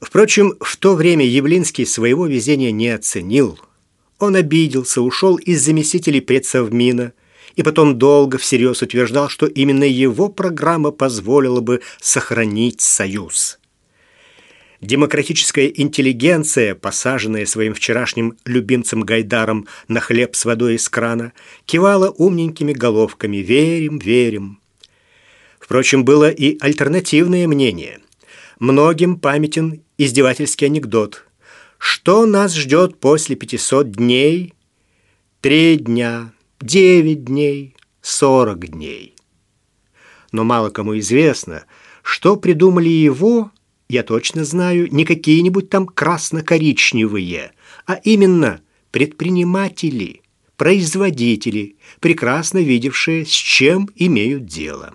Впрочем, в то время Явлинский своего везения не оценил. Он обиделся, ушел из заместителей предсовмина и потом долго всерьез утверждал, что именно его программа позволила бы сохранить Союз. Демократическая интеллигенция, посаженная своим вчерашним любимцем Гайдаром на хлеб с водой из крана, кивала умненькими головками «Верим, верим». Впрочем, было и альтернативное мнение. Многим памятен издевательский анекдот. Что нас ждет после 500 дней? Три дня, девять дней, сорок дней. Но мало кому известно, что придумали его я точно знаю, не какие-нибудь там красно-коричневые, а именно предприниматели, производители, прекрасно видевшие, с чем имеют дело.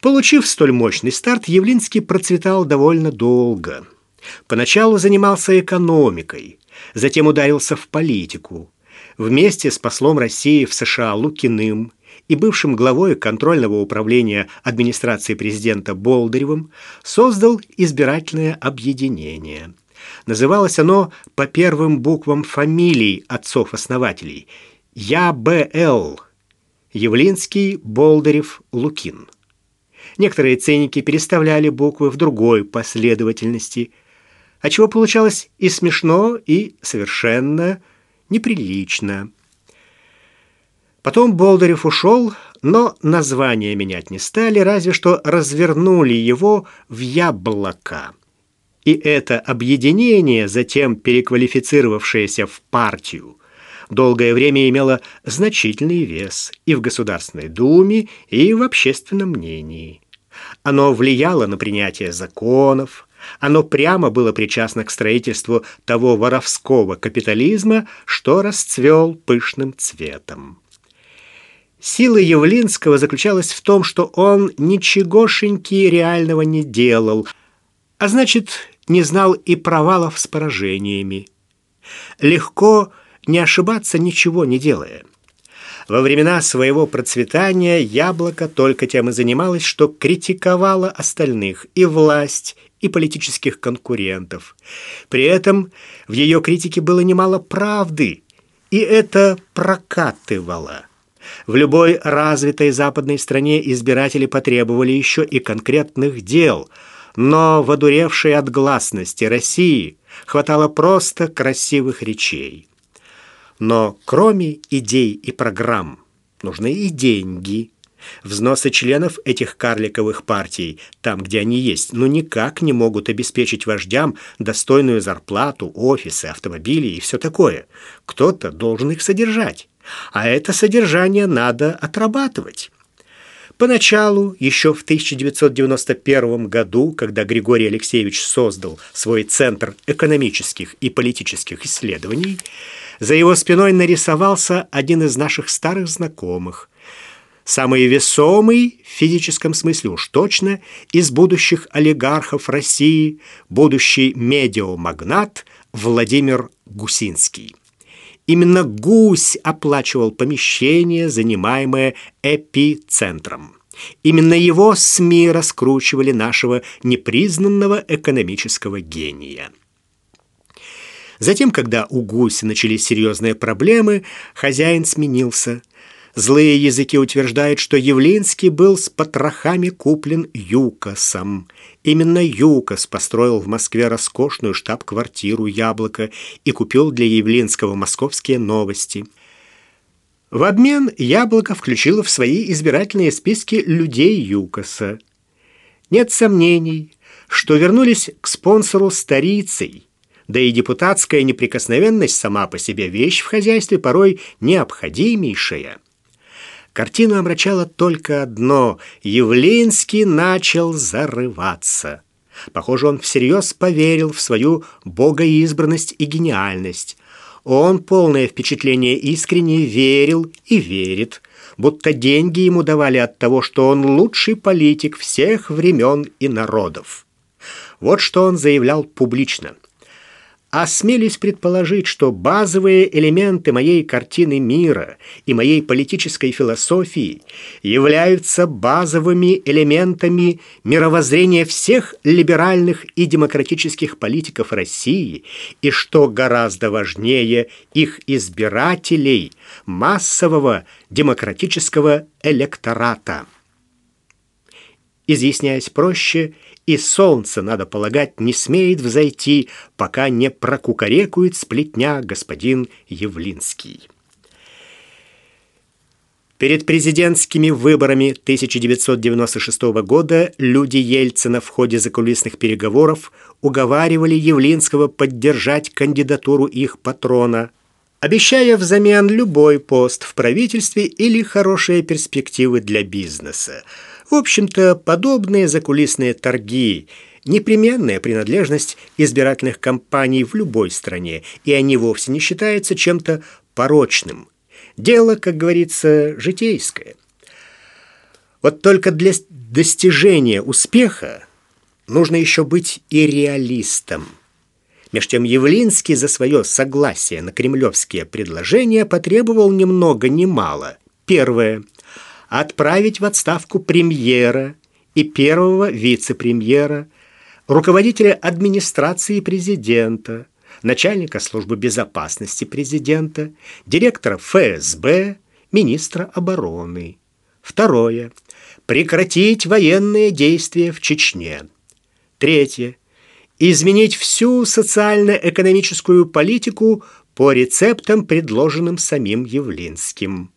Получив столь мощный старт, Явлинский процветал довольно долго. Поначалу занимался экономикой, затем ударился в политику. Вместе с послом России в США Лукиным и бывшим главой контрольного управления администрации президента Болдыревым создал избирательное объединение. Называлось оно по первым буквам фамилий отцов-основателей ЯБЛ Явлинский, Болдырев, Лукин. Некоторые ценники переставляли буквы в другой последовательности, отчего получалось и смешно, и совершенно неприлично. Потом Болдырев ушел, но название менять не стали, разве что развернули его в яблоко. И это объединение, затем переквалифицировавшееся в партию, долгое время имело значительный вес и в Государственной Думе, и в общественном мнении. Оно влияло на принятие законов, оно прямо было причастно к строительству того воровского капитализма, что расцвел пышным цветом. Сила Явлинского заключалась в том, что он ничегошеньки реального не делал, а значит, не знал и провалов с поражениями. Легко не ошибаться, ничего не делая. Во времена своего процветания яблоко только тем и занималось, что критиковало остальных, и власть, и политических конкурентов. При этом в ее критике было немало правды, и это прокатывало. В любой развитой западной стране избиратели потребовали еще и конкретных дел, но в одуревшей от гласности России хватало просто красивых речей. Но кроме идей и программ нужны и деньги. Взносы членов этих карликовых партий, там, где они есть, ну никак не могут обеспечить вождям достойную зарплату, офисы, автомобили и все такое. Кто-то должен их содержать а это содержание надо отрабатывать. Поначалу, еще в 1991 году, когда Григорий Алексеевич создал свой Центр экономических и политических исследований, за его спиной нарисовался один из наших старых знакомых, самый весомый в физическом смысле уж точно из будущих олигархов России, будущий медиамагнат Владимир Гусинский. Именно Гусь оплачивал помещение, занимаемое эпицентром. Именно его СМИ раскручивали нашего непризнанного экономического гения. Затем, когда у Гуся начались серьезные проблемы, хозяин сменился. Злые языки утверждают, что Явлинский был с потрохами куплен Юкосом – Именно Юкос построил в Москве роскошную штаб-квартиру «Яблоко» и купил для Явлинского московские новости. В обмен «Яблоко» включило в свои избирательные списки людей Юкоса. Нет сомнений, что вернулись к спонсору старицей, да и депутатская неприкосновенность сама по себе вещь в хозяйстве порой необходимейшая – Картину омрачало только одно – Явлинский начал зарываться. Похоже, он всерьез поверил в свою богоизбранность и гениальность. Он, полное впечатление, искренне верил и верит, будто деньги ему давали от того, что он лучший политик всех времен и народов. Вот что он заявлял публично. Осмелюсь предположить, что базовые элементы моей картины мира и моей политической философии являются базовыми элементами мировоззрения всех либеральных и демократических политиков России, и что гораздо важнее их избирателей, массового демократического электората. Изъясняясь проще, и солнце, надо полагать, не смеет взойти, пока не прокукарекует сплетня господин Явлинский. Перед президентскими выборами 1996 года люди Ельцина в ходе закулисных переговоров уговаривали Явлинского поддержать кандидатуру их патрона, обещая взамен любой пост в правительстве или хорошие перспективы для бизнеса – в общем-то, подобные закулисные торги – непременная принадлежность избирательных кампаний в любой стране, и они вовсе не считаются чем-то порочным. Дело, как говорится, житейское. Вот только для достижения успеха нужно еще быть и реалистом. Меж тем Явлинский за свое согласие на кремлевские предложения потребовал ни много ни мало. Первое – отправить в отставку премьера и первого вице-премьера, руководителя администрации президента, начальника службы безопасности президента, директора ФСБ, министра обороны. Второе. Прекратить военные действия в Чечне. Третье. Изменить всю социально-экономическую политику по рецептам, предложенным самим Явлинским.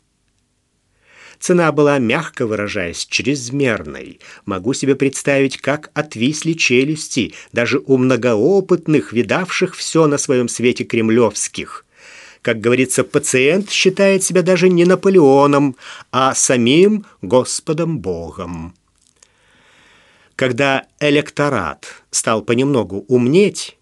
Цена была, мягко выражаясь, чрезмерной. Могу себе представить, как отвисли челюсти даже у многоопытных, видавших все на своем свете кремлевских. Как говорится, пациент считает себя даже не Наполеоном, а самим Господом Богом. Когда электорат стал понемногу умнеть,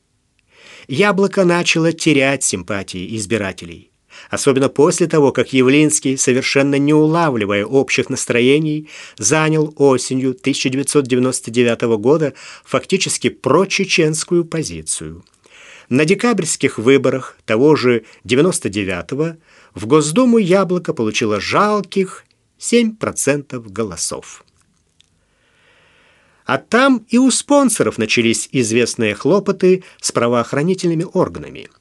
яблоко начало терять симпатии избирателей особенно после того, как Явлинский, совершенно не улавливая общих настроений, занял осенью 1999 года фактически прочеченскую позицию. На декабрьских выборах того же 99-го в Госдуму «Яблоко» получило жалких 7% голосов. А там и у спонсоров начались известные хлопоты с правоохранительными органами –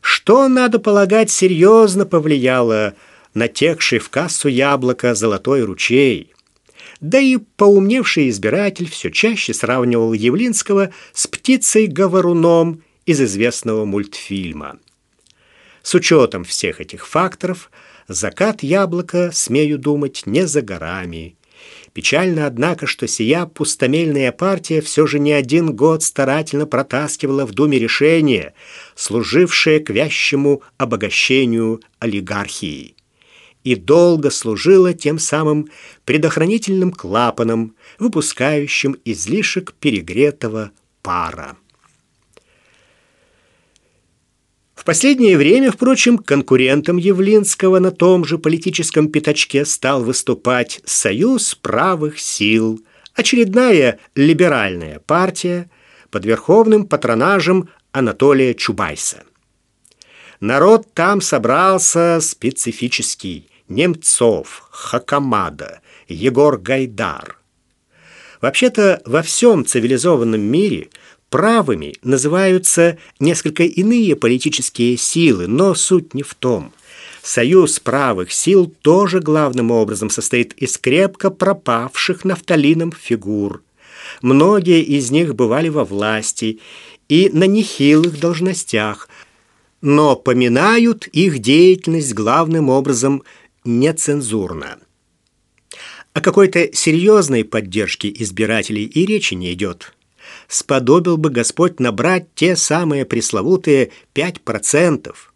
что, надо полагать, серьезно повлияло на текший в кассу яблоко золотой ручей. Да и поумневший избиратель все чаще сравнивал Явлинского с птицей-говоруном из известного мультфильма. С учетом всех этих факторов, закат яблока, смею думать, не за горами. Печально, однако, что сия пустомельная партия все же не один год старательно протаскивала в Думе решение, служившее к вящему обогащению олигархии, и долго служила тем самым предохранительным клапаном, выпускающим излишек перегретого пара. В последнее время, впрочем, конкурентом Явлинского на том же политическом пятачке стал выступать Союз правых сил, очередная либеральная партия под верховным патронажем Анатолия Чубайса. Народ там собрался специфический. Немцов, Хакамада, Егор Гайдар. Вообще-то во всем цивилизованном мире – Правыми называются несколько иные политические силы, но суть не в том. Союз правых сил тоже главным образом состоит из крепко пропавших нафталином фигур. Многие из них бывали во власти и на нехилых должностях, но поминают их деятельность главным образом нецензурно. О какой-то серьезной поддержке избирателей и речи не идет сподобил бы Господь набрать те самые пресловутые пять процентов.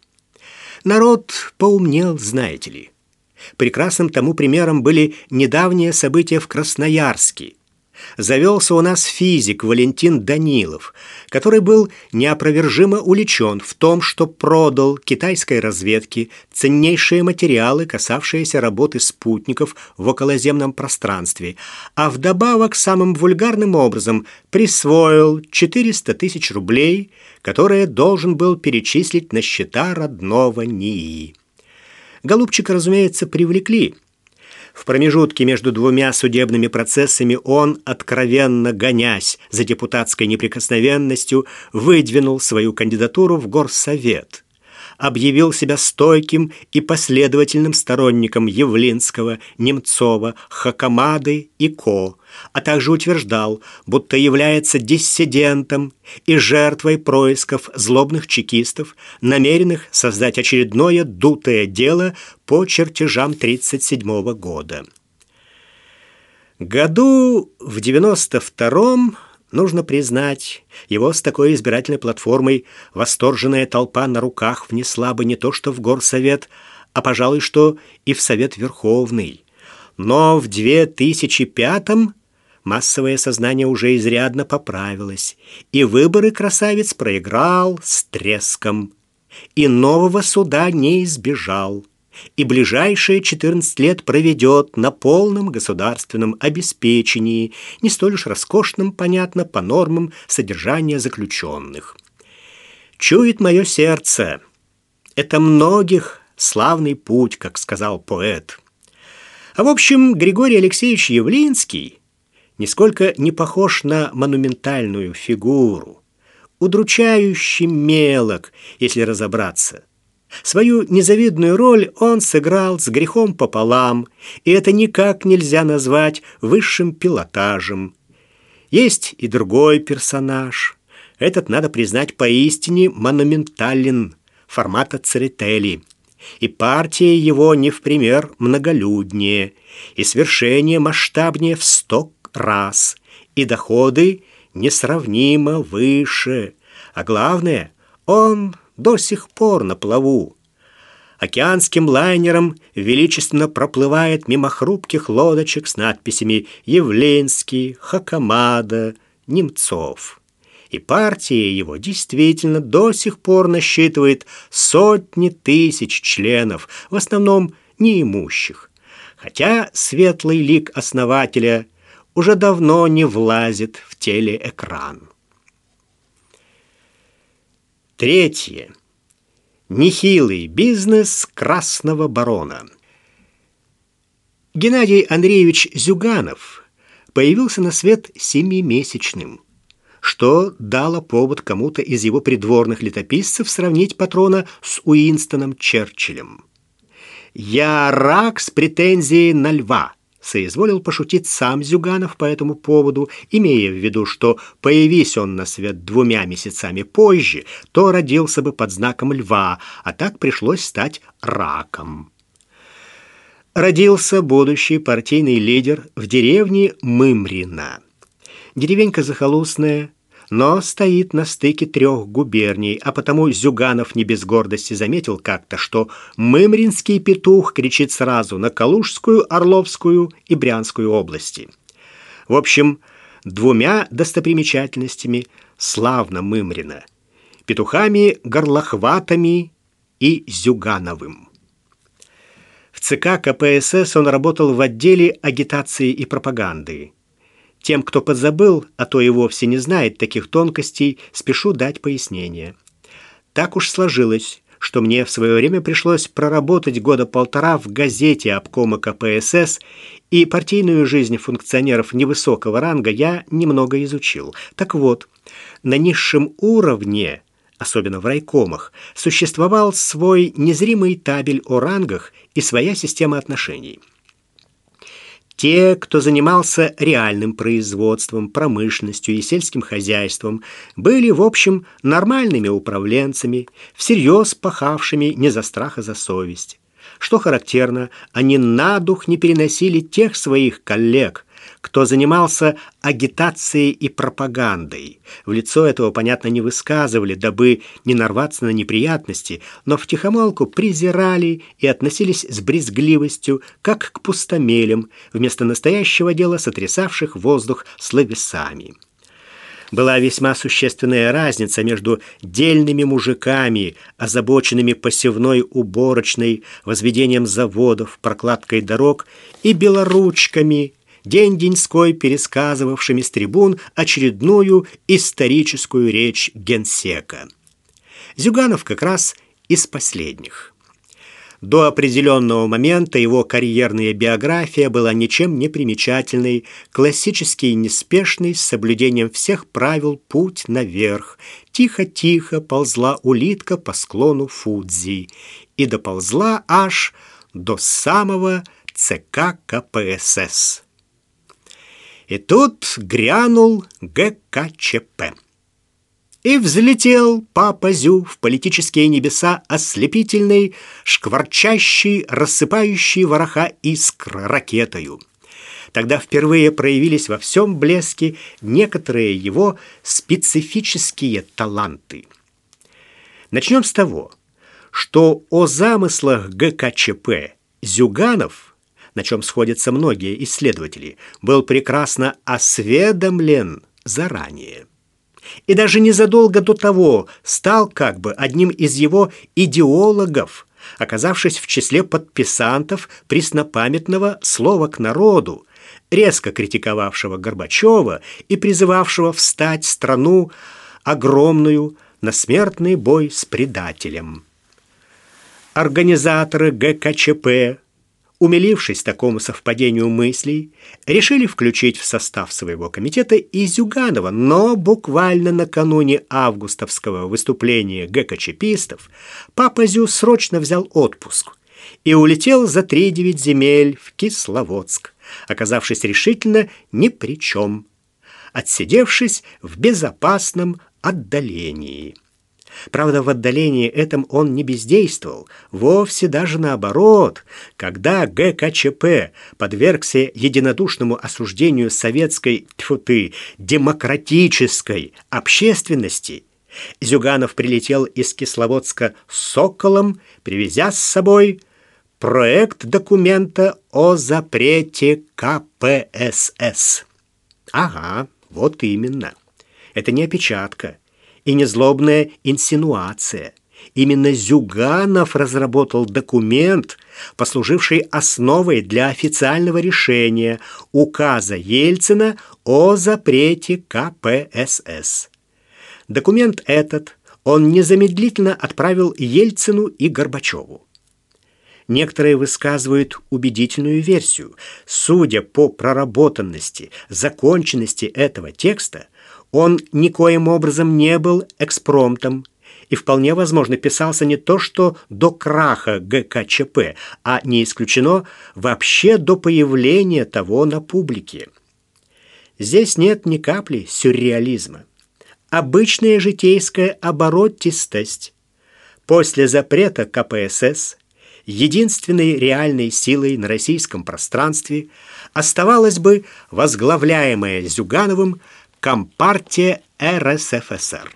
Народ поумнел, знаете ли. Прекрасным тому примером были недавние события в Красноярске. Завелся у нас физик Валентин Данилов, который был неопровержимо увлечен в том, что продал китайской разведке ценнейшие материалы, касавшиеся работы спутников в околоземном пространстве, а вдобавок самым вульгарным образом присвоил 400 тысяч рублей, которые должен был перечислить на счета родного НИИ. Голубчика, разумеется, привлекли – в промежутке между двумя судебными процессами он, откровенно гонясь за депутатской неприкосновенностью, выдвинул свою кандидатуру в Горсовет объявил себя стойким и последовательным сторонником Явлинского, Немцова, Хакамады и Ко, а также утверждал, будто является диссидентом и жертвой происков злобных чекистов, намеренных создать очередное дутое дело по чертежам 1937 года. Году в 92-м Нужно признать, его с такой избирательной платформой восторженная толпа на руках внесла бы не то что в горсовет, а, пожалуй, что и в Совет Верховный. Но в 2005-м массовое сознание уже изрядно поправилось, и выборы красавец проиграл с треском, и нового суда не избежал и ближайшие 14 лет проведет на полном государственном обеспечении, не столь уж роскошном, понятно, по нормам содержания заключенных. Чует мое сердце. Это многих славный путь, как сказал поэт. А в общем, Григорий Алексеевич Явлинский нисколько не похож на монументальную фигуру, удручающий мелок, если разобраться – Свою незавидную роль он сыграл с грехом пополам, и это никак нельзя назвать высшим пилотажем. Есть и другой персонаж. Этот, надо признать, поистине монументален, формата Церетели. И партия его не в пример многолюднее, и свершение масштабнее в сто раз, и доходы несравнимо выше. А главное, он до сих пор на плаву. Океанским лайнером величественно проплывает мимо хрупких лодочек с надписями «Явленский», «Хакамада», «Немцов». И партия его действительно до сих пор насчитывает сотни тысяч членов, в основном неимущих. Хотя светлый лик основателя уже давно не влазит в телеэкран. Третье. Нехилый бизнес красного барона. Геннадий Андреевич Зюганов появился на свет семимесячным, что дало повод кому-то из его придворных летописцев сравнить патрона с Уинстоном Черчиллем. «Я рак с претензией на льва», соизволил пошутить сам Зюганов по этому поводу, имея в виду, что появись он на свет двумя месяцами позже, то родился бы под знаком льва, а так пришлось стать раком. Родился будущий партийный лидер в деревне Мымрина. Деревенька захолустная, но стоит на стыке трех губерний, а потому Зюганов не без гордости заметил как-то, что мымринский петух кричит сразу на Калужскую, Орловскую и Брянскую области. В общем, двумя достопримечательностями славно Мымрина – петухами Горлохватами и Зюгановым. В ЦК КПСС он работал в отделе агитации и пропаганды. Тем, кто подзабыл, а то и вовсе не знает таких тонкостей, спешу дать пояснение. Так уж сложилось, что мне в свое время пришлось проработать года полтора в газете обкома КПСС, и партийную жизнь функционеров невысокого ранга я немного изучил. Так вот, на низшем уровне, особенно в райкомах, существовал свой незримый табель о рангах и своя система отношений – те, кто занимался реальным производством, промышленностью и сельским хозяйством, были, в общем, нормальными управленцами, всерьез пахавшими не за страх, а за совесть. Что характерно, они на дух не переносили тех своих коллег, кто занимался агитацией и пропагандой. В лицо этого, понятно, не высказывали, дабы не нарваться на неприятности, но втихомолку презирали и относились с брезгливостью, как к пустомелям, вместо настоящего дела сотрясавших воздух словесами была весьма существенная разница между дельными мужиками, озабоченными посевной уборочной, возведением заводов, прокладкой дорог, и белоручками, день-деньской пересказывавшими с трибун очередную историческую речь генсека. Зюганов как раз из последних. До определенного момента его карьерная биография была ничем не примечательной, классический и неспешный, с соблюдением всех правил путь наверх. Тихо-тихо ползла улитка по склону Фудзи и доползла аж до самого ЦК КПСС. И тут грянул ГКЧП. И взлетел папа Зю в политические небеса ослепительной, шкварчащей, рассыпающей вороха искр ракетою. Тогда впервые проявились во всем блеске некоторые его специфические таланты. Начнем с того, что о замыслах ГКЧП Зюганов, на чем сходятся многие исследователи, был прекрасно осведомлен заранее и даже незадолго до того стал как бы одним из его идеологов, оказавшись в числе подписантов преснопамятного «Слова к народу», резко критиковавшего Горбачева и призывавшего встать страну огромную на смертный бой с предателем. Организаторы ГКЧП умилившись такому совпадению мыслей, решили включить в состав своего комитета и Зюганова, но буквально накануне августовского выступления ГКЧПистов папа Зю срочно взял отпуск и улетел за три девять земель в Кисловодск, оказавшись решительно ни при чем, отсидевшись в безопасном отдалении. Правда, в отдалении этом он не бездействовал, вовсе даже наоборот. Когда ГКЧП подвергся единодушному осуждению советской, тьфу ты, демократической общественности, Зюганов прилетел из Кисловодска с «Соколом», привезя с собой проект документа о запрете КПСС. Ага, вот именно. Это не опечатка и не злобная инсинуация. Именно Зюганов разработал документ, послуживший основой для официального решения указа Ельцина о запрете КПСС. Документ этот он незамедлительно отправил Ельцину и Горбачеву. Некоторые высказывают убедительную версию. Судя по проработанности, законченности этого текста, он никоим образом не был экспромтом и вполне возможно писался не то что до краха ГКЧП, а не исключено вообще до появления того на публике. Здесь нет ни капли сюрреализма. Обычная житейская оборотистость. После запрета КПСС единственной реальной силой на российском пространстве оставалась бы возглавляемая Зюгановым Компартия РСФСР.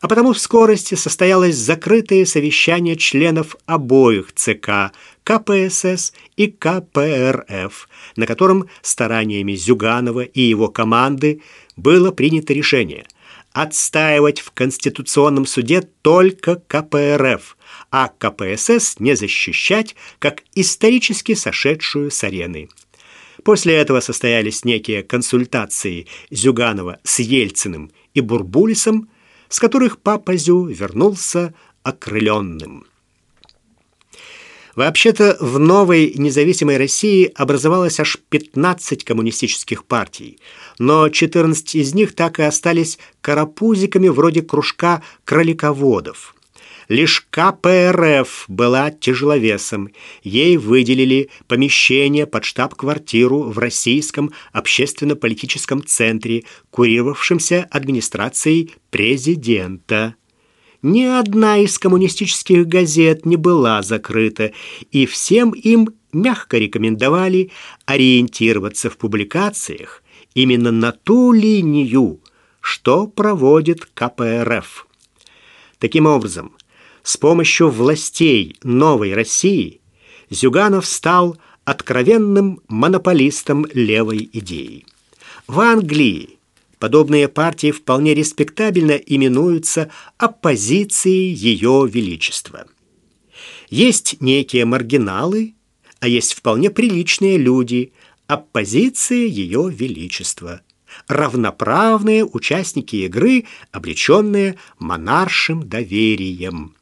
А потому в скорости состоялось закрытое совещание членов обоих ЦК КПСС и КПРФ, на котором стараниями Зюганова и его команды было принято решение отстаивать в Конституционном суде только КПРФ, а КПСС не защищать как исторически сошедшую с арены. После этого состоялись некие консультации Зюганова с Ельциным и Бурбулисом, с которых папа Зю вернулся окрыленным. Вообще-то в новой независимой России образовалось аж 15 коммунистических партий, но 14 из них так и остались карапузиками вроде кружка кролиководов. Лишь КПРФ была тяжеловесом. Ей выделили помещение под штаб-квартиру в Российском общественно-политическом центре, курировавшемся администрацией президента. Ни одна из коммунистических газет не была закрыта, и всем им мягко рекомендовали ориентироваться в публикациях именно на ту линию, что проводит КПРФ. Таким образом, с помощью властей новой России Зюганов стал откровенным монополистом левой идеи. В Англии подобные партии вполне респектабельно именуются оппозицией Ее Величества. Есть некие маргиналы, а есть вполне приличные люди, оппозиция Ее Величества, равноправные участники игры, облеченные монаршим доверием.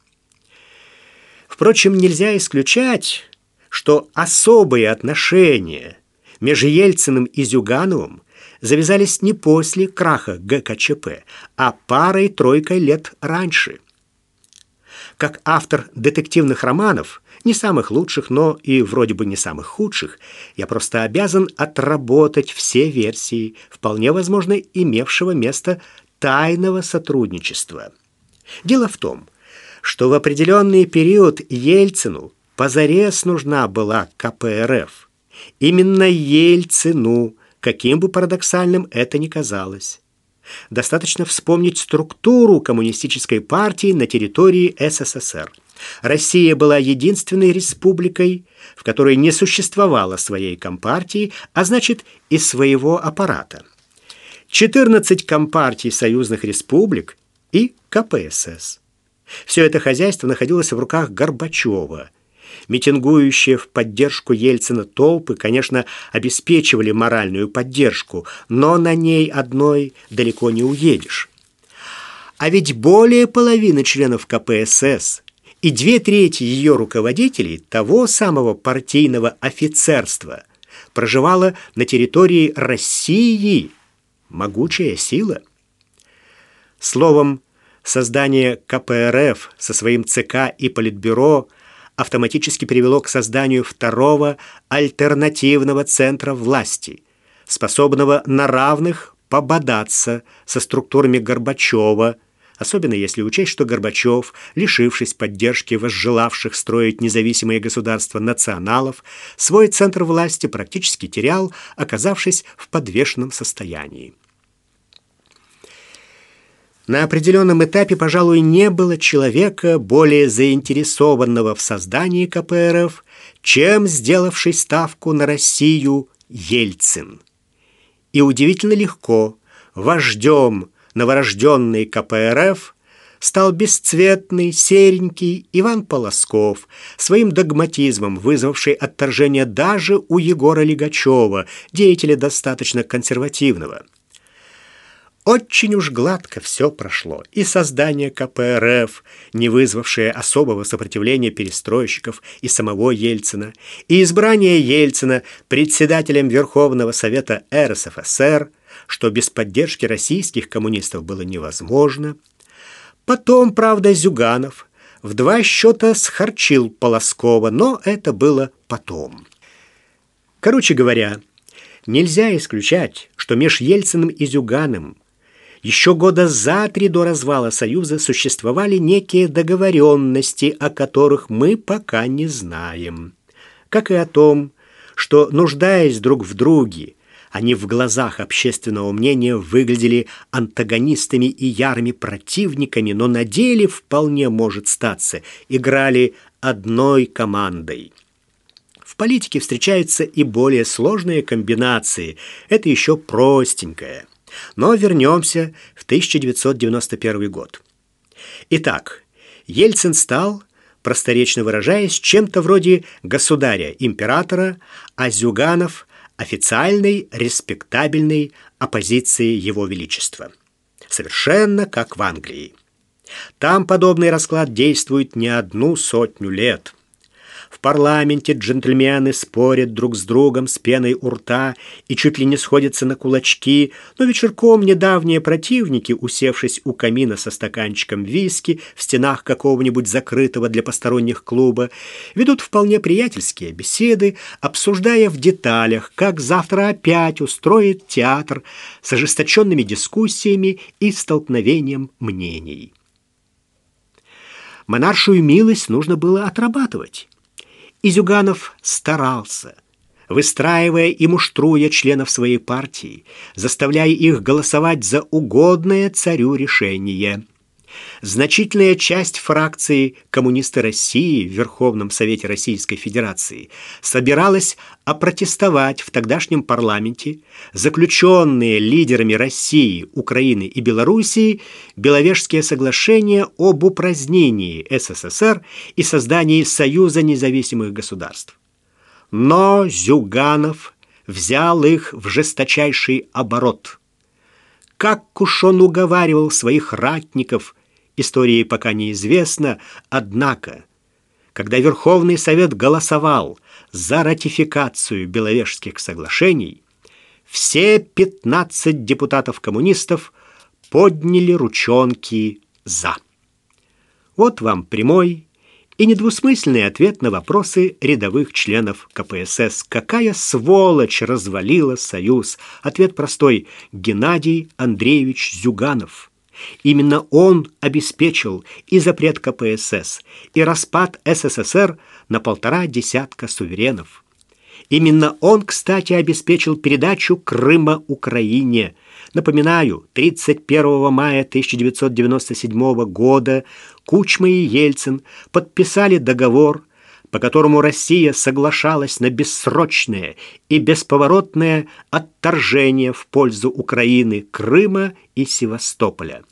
Впрочем, нельзя исключать, что особые отношения между Ельциным и Зюгановым завязались не после краха ГКЧП, а парой-тройкой лет раньше. Как автор детективных романов, не самых лучших, но и вроде бы не самых худших, я просто обязан отработать все версии, вполне возможно, имевшего место тайного сотрудничества. Дело в том, что в определенный период Ельцину позарез нужна была КПРФ. Именно Ельцину, каким бы парадоксальным это ни казалось. Достаточно вспомнить структуру коммунистической партии на территории СССР. Россия была единственной республикой, в которой не существовало своей компартии, а значит и своего аппарата. 14 компартий союзных республик и КПСС. Все это хозяйство находилось в руках Горбачева – Митингующие в поддержку Ельцина толпы, конечно, обеспечивали моральную поддержку, но на ней одной далеко не уедешь. А ведь более половины членов КПСС и две трети ее руководителей того самого партийного офицерства проживало на территории России. Могучая сила. Словом, создание КПРФ со своим ЦК и Политбюро автоматически привело к созданию второго альтернативного центра власти, способного на равных пободаться со структурами Горбачева, особенно если учесть, что Горбачев, лишившись поддержки возжелавших строить независимое государство националов, свой центр власти практически терял, оказавшись в подвешенном состоянии. На определенном этапе, пожалуй, не было человека, более заинтересованного в создании КПРФ, чем сделавший ставку на Россию Ельцин. И удивительно легко вождем новорожденной КПРФ стал бесцветный, серенький Иван Полосков, своим догматизмом вызвавший отторжение даже у Егора Лигачева, деятеля достаточно консервативного – очень уж гладко все прошло. И создание КПРФ, не вызвавшее особого сопротивления перестройщиков и самого Ельцина, и избрание Ельцина председателем Верховного Совета РСФСР, что без поддержки российских коммунистов было невозможно. Потом, правда, Зюганов в два счета схарчил Полоскова, но это было потом. Короче говоря, нельзя исключать, что меж Ельциным и Зюганом еще года за три до развала Союза существовали некие договоренности, о которых мы пока не знаем. Как и о том, что, нуждаясь друг в друге, они в глазах общественного мнения выглядели антагонистами и ярыми противниками, но на деле вполне может статься, играли одной командой. В политике встречаются и более сложные комбинации. Это еще простенькое. Но вернемся в 1991 год. Итак, Ельцин стал, просторечно выражаясь, чем-то вроде государя-императора, а Зюганов – официальной, респектабельной оппозиции Его Величества. Совершенно как в Англии. Там подобный расклад действует не одну сотню лет – парламенте джентльмены спорят друг с другом с пеной у рта и чуть ли не сходятся на кулачки, но вечерком недавние противники, усевшись у камина со стаканчиком виски в стенах какого-нибудь закрытого для посторонних клуба, ведут вполне приятельские беседы, обсуждая в деталях, как завтра опять устроит театр с ожесточенными дискуссиями и столкновением мнений. Монаршую милость нужно было отрабатывать И Зюганов старался, выстраивая и муштруя членов своей партии, заставляя их голосовать за угодное царю решение – Значительная часть фракции «Коммунисты России» в Верховном Совете Российской Федерации собиралась опротестовать в тогдашнем парламенте заключенные лидерами России, Украины и Белоруссии Беловежские соглашения об упразднении СССР и создании Союза независимых государств. Но Зюганов взял их в жесточайший оборот. Как уж он уговаривал своих ратников истории пока неизвестно, однако, когда Верховный Совет голосовал за ратификацию Беловежских соглашений, все 15 депутатов-коммунистов подняли ручонки «за». Вот вам прямой и недвусмысленный ответ на вопросы рядовых членов КПСС. Какая сволочь развалила Союз? Ответ простой. Геннадий Андреевич Зюганов. Именно он обеспечил и запрет КПСС, и распад СССР на полтора десятка суверенов. Именно он, кстати, обеспечил передачу Крыма Украине. Напоминаю, 31 мая 1997 года Кучма и Ельцин подписали договор, по которому Россия соглашалась на бессрочное и бесповоротное отторжение в пользу Украины, Крыма и Севастополя.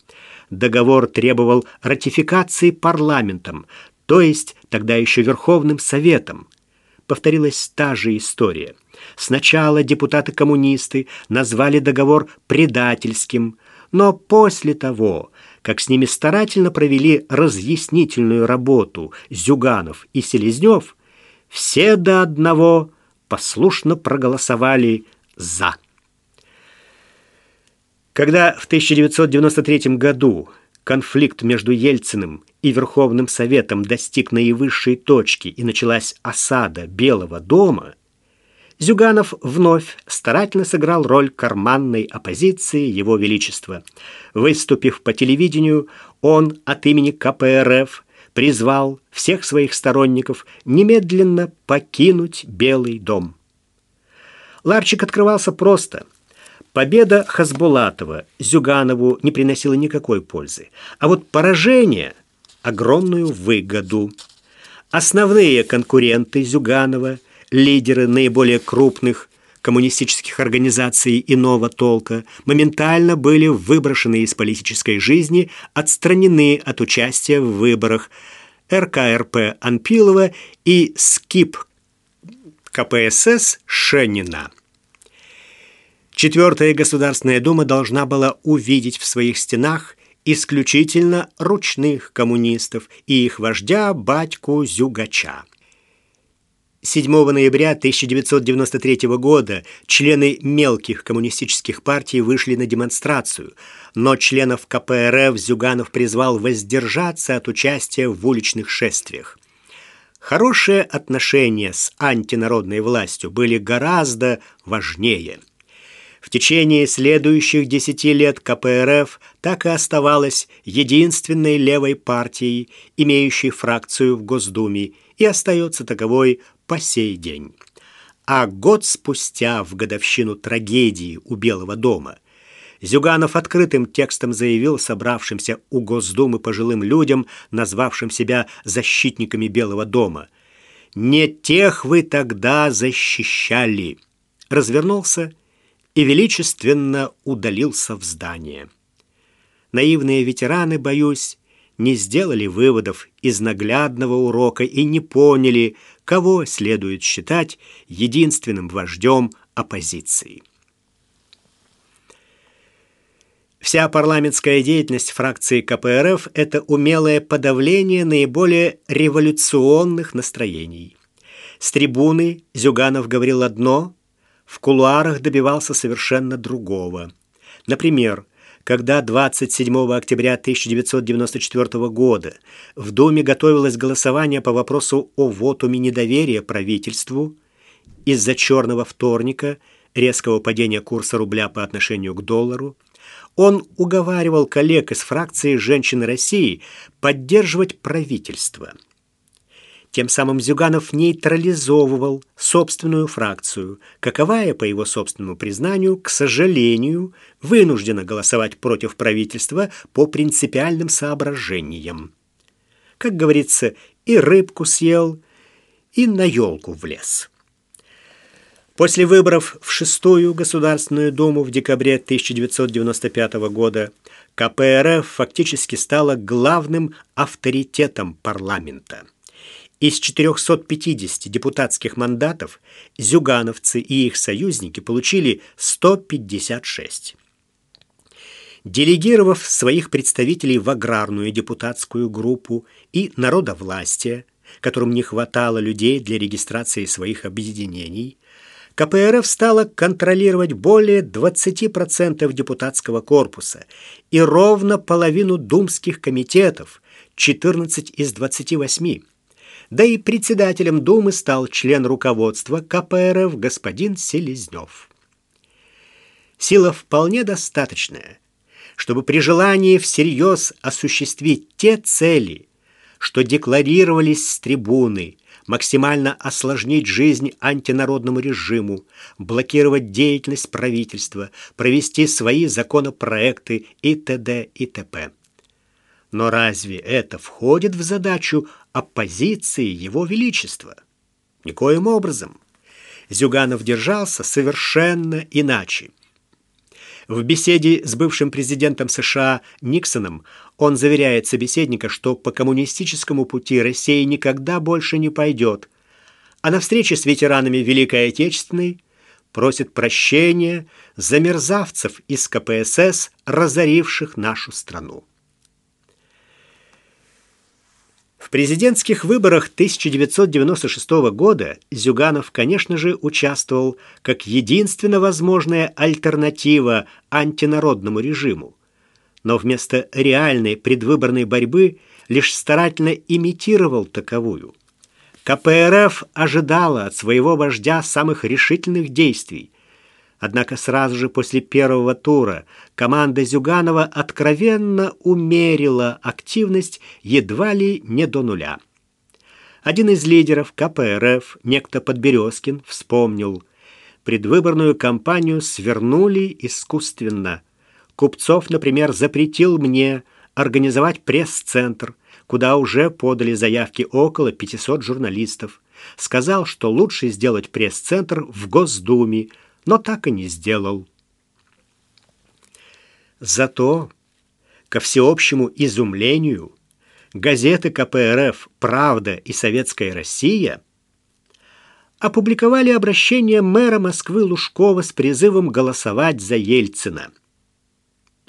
Договор требовал ратификации парламентом, то есть тогда еще Верховным Советом. Повторилась та же история. Сначала депутаты-коммунисты назвали договор предательским, но после того, как с ними старательно провели разъяснительную работу Зюганов и Селезнев, все до одного послушно проголосовали «за». Когда в 1993 году конфликт между Ельциным и Верховным Советом достиг наивысшей точки и началась осада Белого дома, Зюганов вновь старательно сыграл роль карманной оппозиции Его Величества. Выступив по телевидению, он от имени КПРФ призвал всех своих сторонников немедленно покинуть Белый дом. Ларчик открывался просто – Победа Хасбулатова Зюганову не приносила никакой пользы, а вот поражение – огромную выгоду. Основные конкуренты Зюганова, лидеры наиболее крупных коммунистических организаций иного толка, моментально были выброшены из политической жизни, отстранены от участия в выборах РКРП Анпилова и СКИП КПСС Шенина. Четвертая Государственная Дума должна была увидеть в своих стенах исключительно ручных коммунистов и их вождя батьку Зюгача. 7 ноября 1993 года члены мелких коммунистических партий вышли на демонстрацию, но членов КПРФ Зюганов призвал воздержаться от участия в уличных шествиях. Хорошие отношения с антинародной властью были гораздо важнее – в течение следующих десяти лет КПРФ так и оставалась единственной левой партией, имеющей фракцию в Госдуме, и остается таковой по сей день. А год спустя, в годовщину трагедии у Белого дома, Зюганов открытым текстом заявил собравшимся у Госдумы пожилым людям, назвавшим себя защитниками Белого дома, «Не тех вы тогда защищали». Развернулся и величественно удалился в здание. Наивные ветераны, боюсь, не сделали выводов из наглядного урока и не поняли, кого следует считать единственным вождем оппозиции. Вся парламентская деятельность фракции КПРФ – это умелое подавление наиболее революционных настроений. С трибуны Зюганов говорил одно, в кулуарах добивался совершенно другого. Например, когда 27 октября 1994 года в Думе готовилось голосование по вопросу о вотуме недоверия правительству из-за черного вторника, резкого падения курса рубля по отношению к доллару, он уговаривал коллег из фракции «Женщины России» поддерживать правительство – Тем самым Зюганов нейтрализовывал собственную фракцию, каковая, по его собственному признанию, к сожалению, вынуждена голосовать против правительства по принципиальным соображениям. Как говорится, и рыбку съел, и на елку влез. После выборов в шестую Государственную Думу в декабре 1995 года КПРФ фактически стала главным авторитетом парламента. Из 450 депутатских мандатов зюгановцы и их союзники получили 156. Делегировав своих представителей в аграрную депутатскую группу и народовластие, которым не хватало людей для регистрации своих объединений, КПРФ стала контролировать более 20% депутатского корпуса и ровно половину думских комитетов, 14 из 28. Да и председателем Думы стал член руководства КПРФ господин Селезнев. Сила вполне достаточная, чтобы при желании всерьез осуществить те цели, что декларировались с трибуны, максимально осложнить жизнь антинародному режиму, блокировать деятельность правительства, провести свои законопроекты и т.д. и т.п. Но разве это входит в задачу оппозиции Его Величества? Никоим образом. Зюганов держался совершенно иначе. В беседе с бывшим президентом США Никсоном он заверяет собеседника, что по коммунистическому пути Россия никогда больше не пойдет, а на встрече с ветеранами Великой Отечественной просит прощения за мерзавцев из КПСС, разоривших нашу страну. В президентских выборах 1996 года Зюганов, конечно же, участвовал как единственно возможная альтернатива антинародному режиму, но вместо реальной предвыборной борьбы лишь старательно имитировал таковую. КПРФ ожидала от своего вождя самых решительных действий, Однако сразу же после первого тура команда Зюганова откровенно умерила активность едва ли не до нуля. Один из лидеров КПРФ, некто Подберезкин, вспомнил, предвыборную кампанию свернули искусственно. Купцов, например, запретил мне организовать пресс-центр, куда уже подали заявки около 500 журналистов. Сказал, что лучше сделать пресс-центр в Госдуме, но так и не сделал. Зато, ко всеобщему изумлению, газеты КПРФ «Правда» и «Советская Россия» опубликовали обращение мэра Москвы Лужкова с призывом голосовать за Ельцина.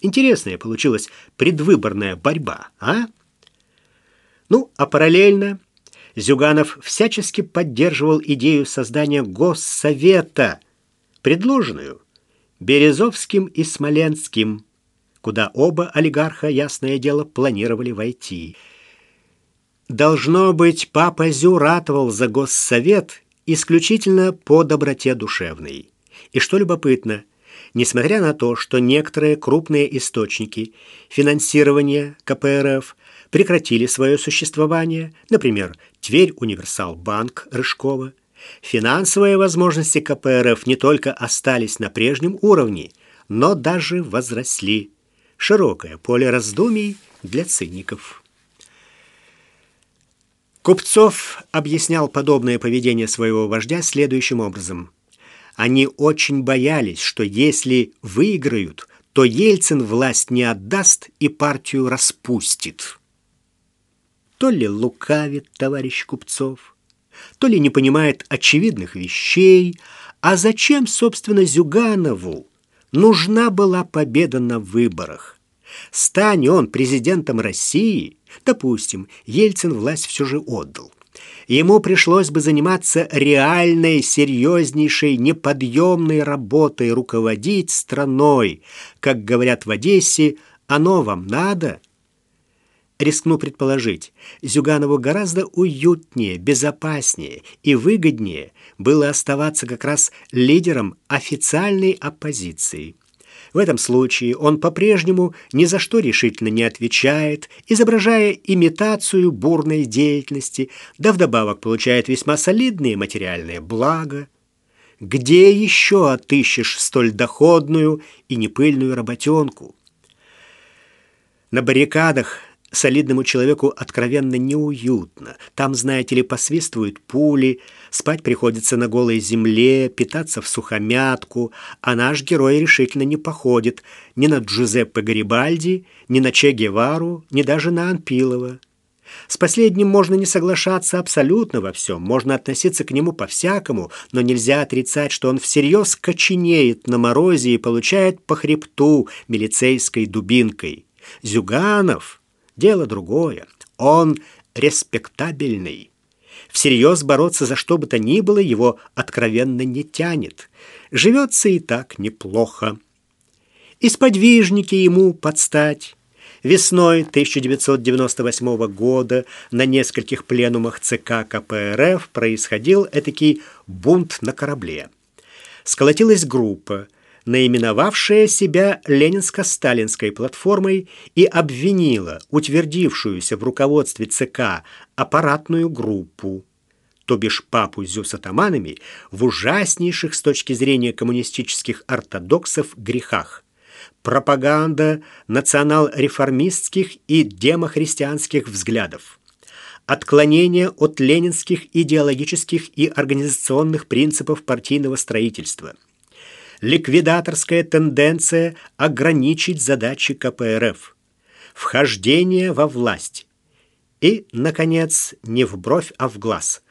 Интересная получилась предвыборная борьба, а? Ну, а параллельно Зюганов всячески поддерживал идею создания Госсовета – предложенную Березовским и Смоленским, куда оба олигарха, ясное дело, планировали войти. Должно быть, папа Зю ратовал за госсовет исключительно по доброте душевной. И что любопытно, несмотря на то, что некоторые крупные источники финансирования КПРФ прекратили свое существование, например, Тверь Универсал Банк Рыжкова, Финансовые возможности КПРФ не только остались на прежнем уровне, но даже возросли. Широкое поле раздумий для циников. Купцов объяснял подобное поведение своего вождя следующим образом. Они очень боялись, что если выиграют, то Ельцин власть не отдаст и партию распустит. То ли лукавит товарищ Купцов, то ли не понимает очевидных вещей, а зачем, собственно, Зюганову нужна была победа на выборах? Стань он президентом России, допустим, Ельцин власть все же отдал. Ему пришлось бы заниматься реальной, серьезнейшей, неподъемной работой, руководить страной. Как говорят в Одессе, оно вам надо – Рискну предположить, Зюганову гораздо уютнее, безопаснее и выгоднее было оставаться как раз лидером официальной оппозиции. В этом случае он по-прежнему ни за что решительно не отвечает, изображая имитацию бурной деятельности, да вдобавок получает весьма солидные материальные блага. Где еще отыщешь столь доходную и непыльную работенку? На баррикадах солидному человеку откровенно неуютно. Там, знаете ли, посвистывают пули, спать приходится на голой земле, питаться в сухомятку, а наш герой решительно не походит ни на Джузеппе Гарибальди, ни на Че Гевару, ни даже на Анпилова. С последним можно не соглашаться абсолютно во всем, можно относиться к нему по-всякому, но нельзя отрицать, что он всерьез коченеет на морозе и получает по хребту милицейской дубинкой. Зюганов — дело другое. Он респектабельный. Всерьез бороться за что бы то ни было его откровенно не тянет. Живется и так неплохо. И сподвижники ему подстать. Весной 1998 года на нескольких пленумах ЦК КПРФ происходил этакий бунт на корабле. Сколотилась группа, наименовавшая себя Ленинско-сталинской платформой и обвинила утвердившуюся в руководстве ЦК аппаратную группу, то бишь папу Зю с атаманами, в ужаснейших с точки зрения коммунистических ортодоксов грехах. Пропаганда национал-реформистских и демохристианских взглядов, отклонение от ленинских идеологических и организационных принципов партийного строительства, ликвидаторская тенденция ограничить задачи КПРФ, вхождение во власть и, наконец, не в бровь, а в глаз,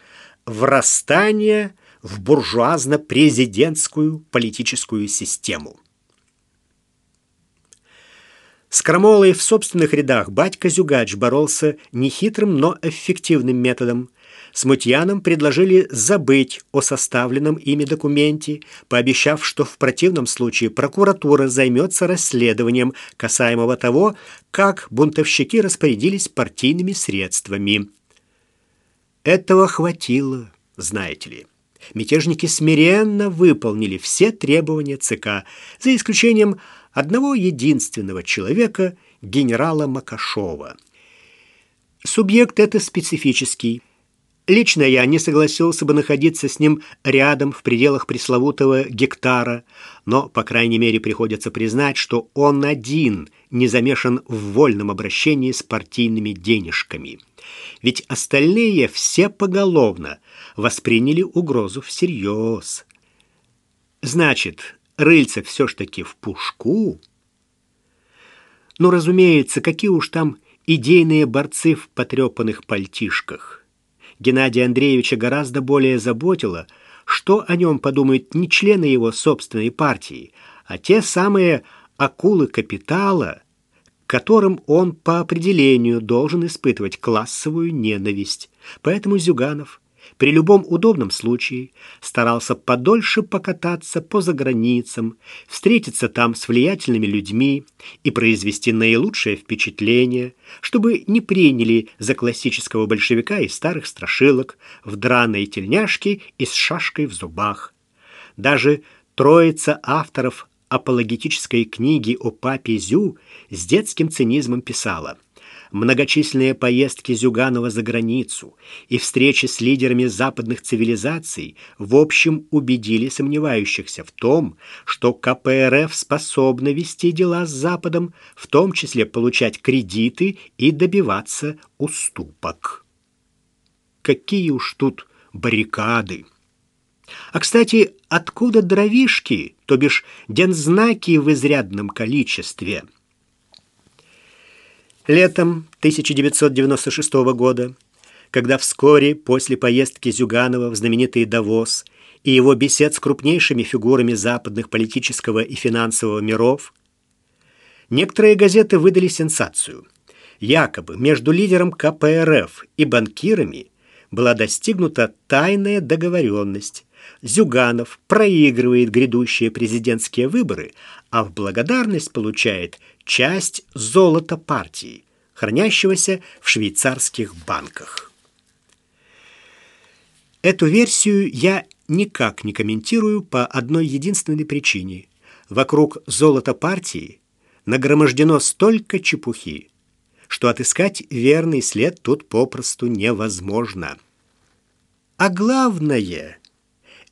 врастание в буржуазно-президентскую политическую систему. С крамолой в собственных рядах батька Зюгач боролся нехитрым, но эффективным методом. Смутьянам предложили забыть о составленном ими документе, пообещав, что в противном случае прокуратура займется расследованием касаемого того, как бунтовщики распорядились партийными средствами. Этого хватило, знаете ли. Мятежники смиренно выполнили все требования ЦК, за исключением одного единственного человека, генерала Макашова. Субъект это специфический. Лично я не согласился бы находиться с ним рядом в пределах пресловутого гектара, но, по крайней мере, приходится признать, что он один не замешан в вольном обращении с партийными денежками. Ведь остальные все поголовно восприняли угрозу всерьез. Значит, Рыльце все ж таки в пушку. Ну, разумеется, какие уж там идейные борцы в потрепанных пальтишках. Геннадия Андреевича гораздо более заботило, что о нем подумают не члены его собственной партии, а те самые акулы капитала, которым он по определению должен испытывать классовую ненависть. Поэтому Зюганов при любом удобном случае старался подольше покататься по заграницам, встретиться там с влиятельными людьми и произвести наилучшее впечатление, чтобы не приняли за классического большевика из старых страшилок в драной тельняшке и с шашкой в зубах. Даже троица авторов апологетической книги о папе Зю с детским цинизмом писала – многочисленные поездки Зюганова за границу и встречи с лидерами западных цивилизаций в общем убедили сомневающихся в том, что КПРФ способна вести дела с Западом, в том числе получать кредиты и добиваться уступок. Какие уж тут баррикады! А, кстати, откуда дровишки, то бишь дензнаки в изрядном количестве – Летом 1996 года, когда вскоре после поездки Зюганова в знаменитый Давос и его бесед с крупнейшими фигурами западных политического и финансового миров, некоторые газеты выдали сенсацию. Якобы между лидером КПРФ и банкирами была достигнута тайная договоренность. Зюганов проигрывает грядущие президентские выборы, а в благодарность получает – часть золота партии, хранящегося в швейцарских банках. Эту версию я никак не комментирую по одной единственной причине. вокруг золота партии нагромождено столько чепухи, что отыскать верный след тут попросту невозможно. А главное,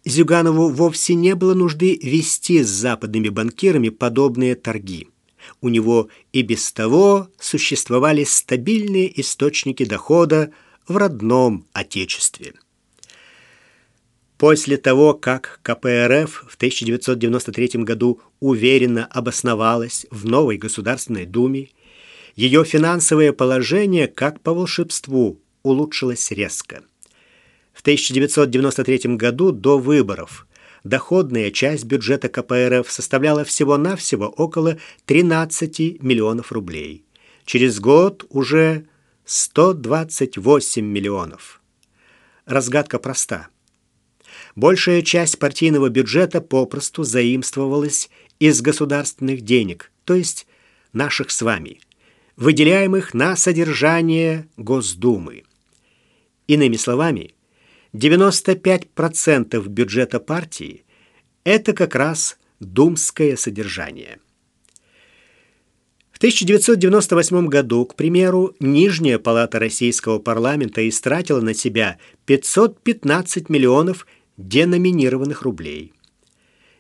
Зюганову вовсе не было нужды вести с западными банкирами подобные торги. У него и без того существовали стабильные источники дохода в родном отечестве. После того, как КПРФ в 1993 году уверенно обосновалась в новой Государственной Думе, ее финансовое положение, как по волшебству, улучшилось резко. В 1993 году до выборов доходная часть бюджета КПРФ составляла всего-навсего около 13 миллионов рублей. Через год уже 128 миллионов. Разгадка проста. Большая часть партийного бюджета попросту заимствовалась из государственных денег, то есть наших с вами, выделяемых на содержание Госдумы. Иными словами, 95% бюджета партии – это как раз думское содержание. В 1998 году, к примеру, Нижняя палата российского парламента истратила на себя 515 миллионов деноминированных рублей.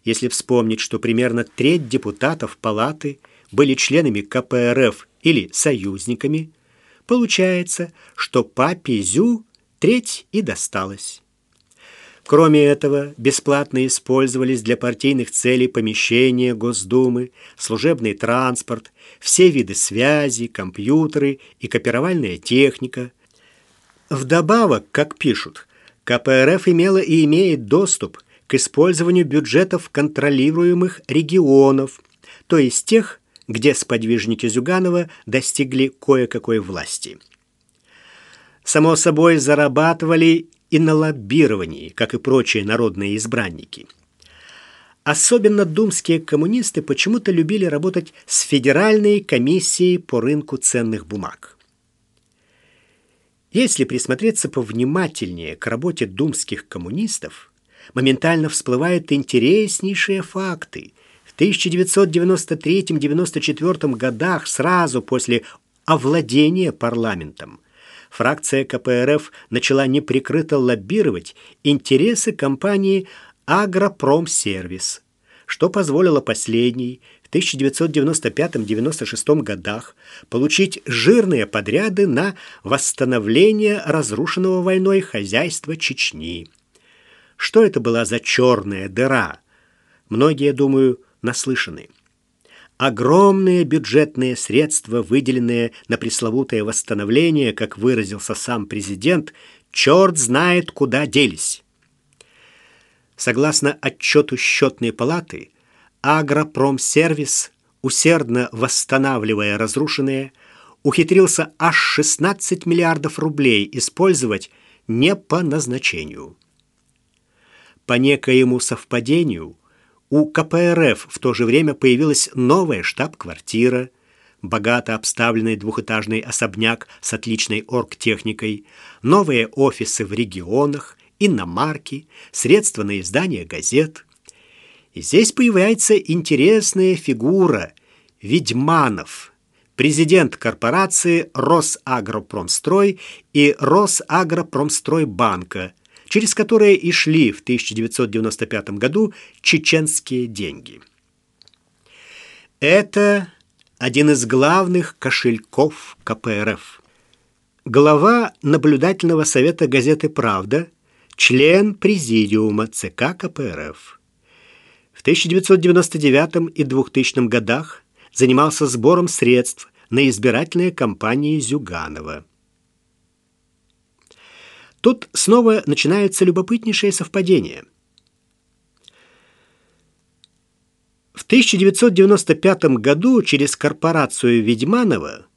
Если вспомнить, что примерно треть депутатов палаты были членами КПРФ или союзниками, получается, что папе Зю треть и досталась. Кроме этого, бесплатно использовались для партийных целей помещения Госдумы, служебный транспорт, все виды связи, компьютеры и копировальная техника. Вдобавок, как пишут, КПРФ имела и имеет доступ к использованию бюджетов контролируемых регионов, то есть тех, где сподвижники Зюганова достигли кое-какой власти. Само собой, зарабатывали и на лоббировании, как и прочие народные избранники. Особенно думские коммунисты почему-то любили работать с Федеральной комиссией по рынку ценных бумаг. Если присмотреться повнимательнее к работе думских коммунистов, моментально всплывают интереснейшие факты. В 1993-94 годах, сразу после овладения парламентом, фракция КПРФ начала неприкрыто лоббировать интересы компании «Агропромсервис», что позволило последней в 1995-96 годах получить жирные подряды на восстановление разрушенного войной хозяйства Чечни. Что это была за черная дыра? Многие, думаю, наслышаны огромные бюджетные средства, выделенные на пресловутое восстановление, как выразился сам президент, черт знает куда делись. Согласно отчету счетной палаты, Агропромсервис, усердно восстанавливая разрушенное, ухитрился аж 16 миллиардов рублей использовать не по назначению. По некоему совпадению – у КПРФ в то же время появилась новая штаб-квартира, богато обставленный двухэтажный особняк с отличной оргтехникой, новые офисы в регионах, иномарки, средства на издание газет. И здесь появляется интересная фигура – Ведьманов, президент корпорации Росагропромстрой и Росагропромстройбанка – через которые и шли в 1995 году чеченские деньги. Это один из главных кошельков КПРФ. Глава наблюдательного совета газеты «Правда», член президиума ЦК КПРФ. В 1999 и 2000 годах занимался сбором средств на избирательные кампании Зюганова. Тут снова начинается любопытнейшее совпадение. В 1995 году через корпорацию Ведьманова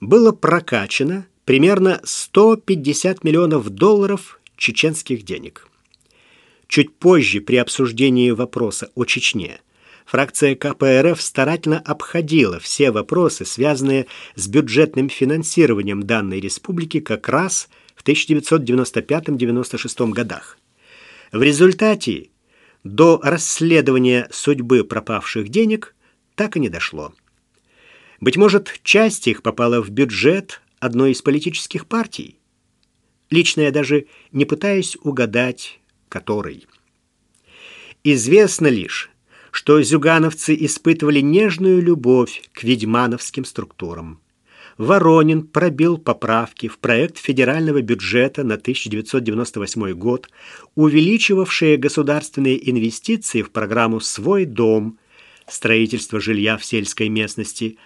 было прокачано примерно 150 миллионов долларов чеченских денег. Чуть позже, при обсуждении вопроса о Чечне, фракция КПРФ старательно обходила все вопросы, связанные с бюджетным финансированием данной республики как раз – в 1995-96 годах. В результате до расследования судьбы пропавших денег так и не дошло. Быть может, часть их попала в бюджет одной из политических партий. Лично я даже не пытаюсь угадать, который. Известно лишь, что зюгановцы испытывали нежную любовь к ведьмановским структурам. Воронин пробил поправки в проект федерального бюджета на 1998 год, увеличивавшие государственные инвестиции в программу «Свой дом», строительство жилья в сельской местности,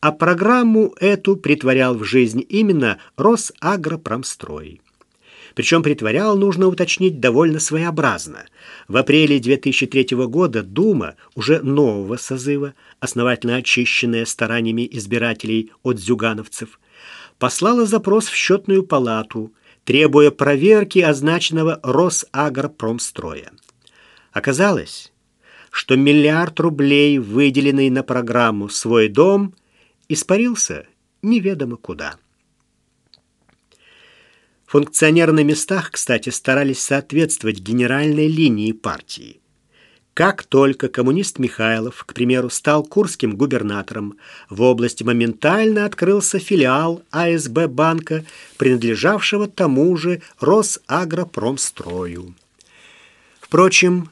а программу эту притворял в жизнь именно Росагропромстрой. Причем притворял, нужно уточнить, довольно своеобразно. В апреле 2003 года Дума, уже нового созыва, основательно очищенная стараниями избирателей от зюгановцев, послала запрос в счетную палату, требуя проверки означенного Росагропромстроя. Оказалось, что миллиард рублей, выделенный на программу «Свой дом», испарился неведомо куда. Функционеры на местах, кстати, старались соответствовать генеральной линии партии. Как только коммунист Михайлов, к примеру, стал курским губернатором, в области моментально открылся филиал АСБ банка, принадлежавшего тому же Росагропромстрою. Впрочем,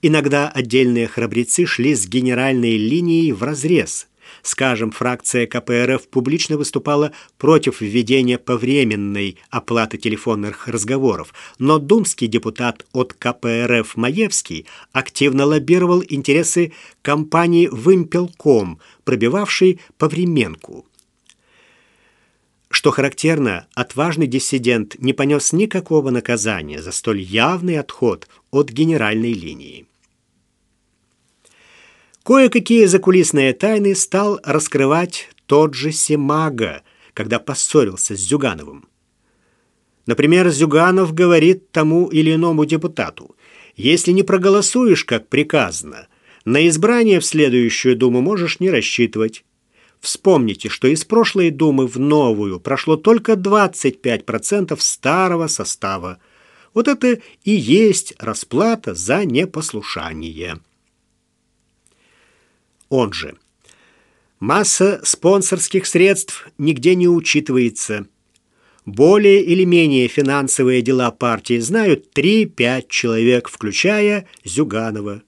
иногда отдельные храбрецы шли с генеральной линией вразрез – Скажем, фракция КПРФ публично выступала против введения повременной оплаты телефонных разговоров, но думский депутат от КПРФ Маевский активно лоббировал интересы компании «Вымпелком», пробивавшей повременку. Что характерно, отважный диссидент не понес никакого наказания за столь явный отход от генеральной линии. Кое-какие закулисные тайны стал раскрывать тот же Семага, когда поссорился с Зюгановым. Например, Зюганов говорит тому или иному депутату, «Если не проголосуешь, как приказано, на избрание в следующую Думу можешь не рассчитывать». Вспомните, что из прошлой Думы в новую прошло только 25% старого состава. Вот это и есть расплата за непослушание он же. Масса спонсорских средств нигде не учитывается. Более или менее финансовые дела партии знают 3-5 человек, включая Зюганова.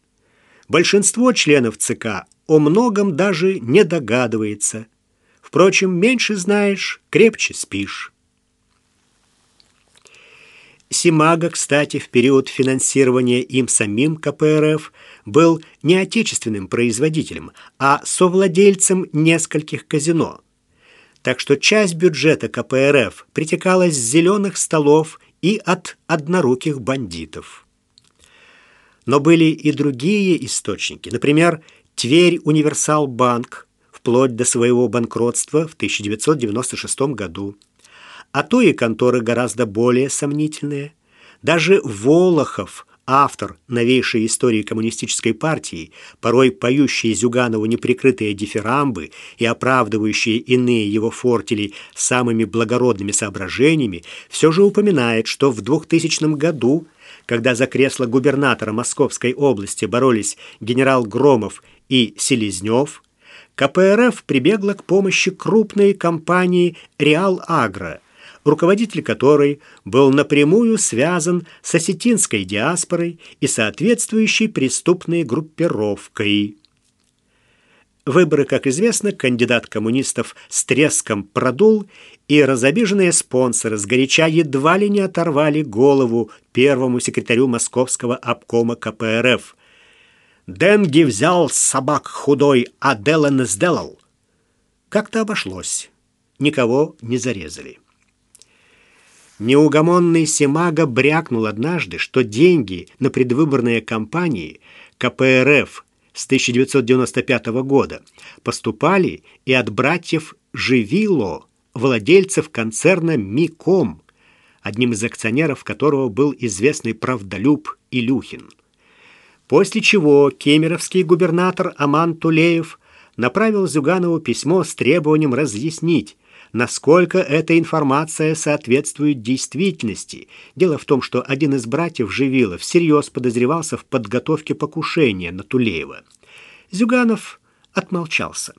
Большинство членов ЦК о многом даже не догадывается. Впрочем, меньше знаешь, крепче спишь. Симага, кстати, в период финансирования им самим КПРФ был не отечественным производителем, а совладельцем нескольких казино. Так что часть бюджета КПРФ притекала с зеленых столов и от одноруких бандитов. Но были и другие источники. Например, Тверь Универсал Банк вплоть до своего банкротства в 1996 году – а то и конторы гораздо более сомнительные. Даже Волохов, автор новейшей истории коммунистической партии, порой поющий Зюганову неприкрытые дифирамбы и оправдывающие иные его фортели самыми благородными соображениями, все же упоминает, что в 2000 году, когда за кресло губернатора Московской области боролись генерал Громов и Селезнев, КПРФ прибегла к помощи крупной компании «Реал Агро», руководитель которой был напрямую связан с осетинской диаспорой и соответствующей преступной группировкой. Выборы, как известно, кандидат коммунистов с треском продул, и разобиженные спонсоры сгоряча едва ли не оторвали голову первому секретарю московского обкома КПРФ. «Денги взял собак худой, а дела не сделал». Как-то обошлось. Никого не зарезали. Неугомонный Семага брякнул однажды, что деньги на предвыборные кампании КПРФ с 1995 года поступали и от братьев Живило, владельцев концерна Миком, одним из акционеров которого был известный правдолюб Илюхин. После чего кемеровский губернатор Аман Тулеев направил Зюганову письмо с требованием разъяснить, насколько эта информация соответствует действительности. Дело в том, что один из братьев Живилов всерьез подозревался в подготовке покушения на Тулеева. Зюганов отмолчался.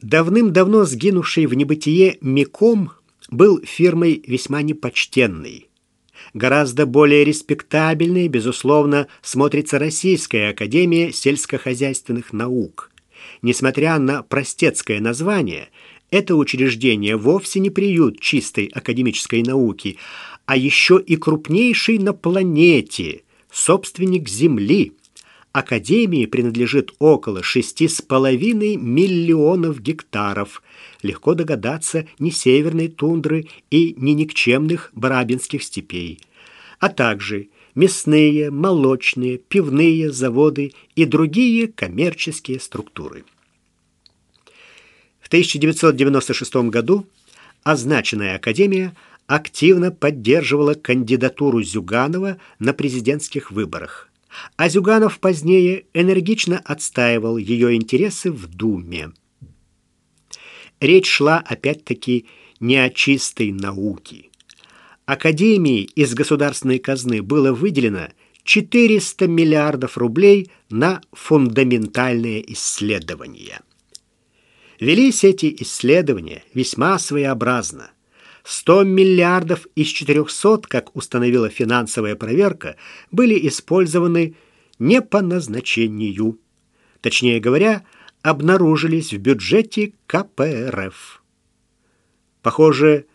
Давным-давно сгинувший в небытие Миком был фирмой весьма непочтенной. Гораздо более респектабельной, безусловно, смотрится Российская академия сельскохозяйственных наук. Несмотря на простецкое название, это учреждение вовсе не приют чистой академической науки, а еще и крупнейший на планете, собственник Земли – Академии принадлежит около шести с половиной миллионов гектаров. Легко догадаться, ни северной тундры и ни никчемных барабинских степей. А также мясные, молочные, пивные заводы и другие коммерческие структуры. В 1996 году означенная академия активно поддерживала кандидатуру Зюганова на президентских выборах а Зюганов позднее энергично отстаивал ее интересы в Думе. Речь шла опять-таки не о чистой науке. Академии из государственной казны было выделено 400 миллиардов рублей на фундаментальные исследования. Велись эти исследования весьма своеобразно – 100 миллиардов из 400, как установила финансовая проверка, были использованы не по назначению. Точнее говоря, обнаружились в бюджете КПРФ. Похоже,